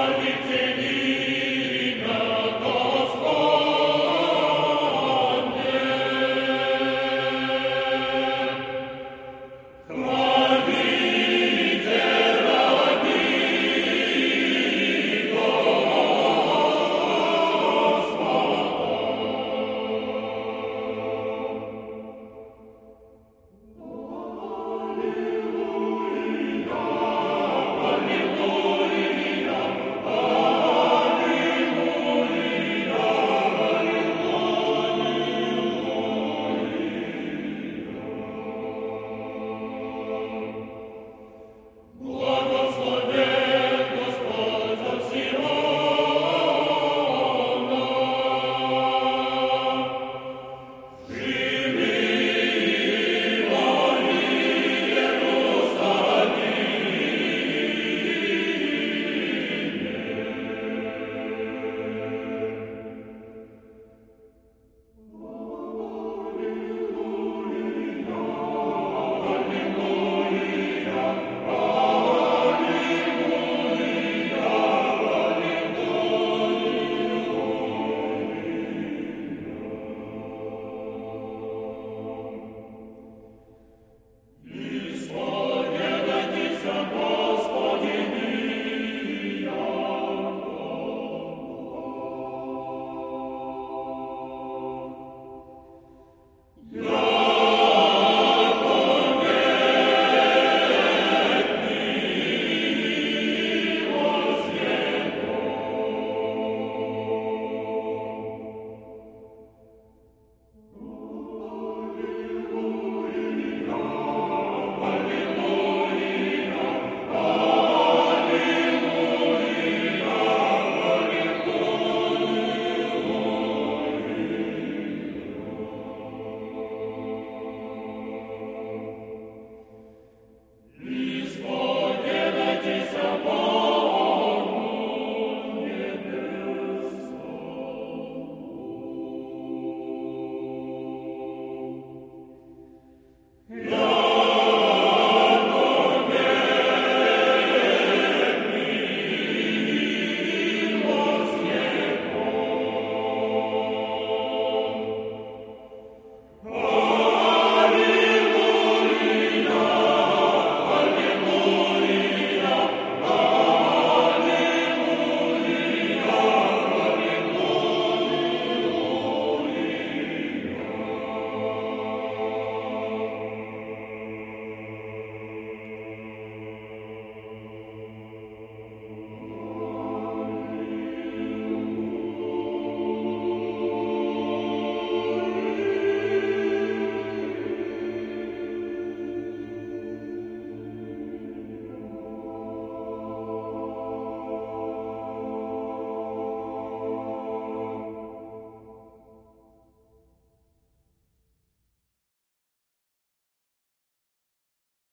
qual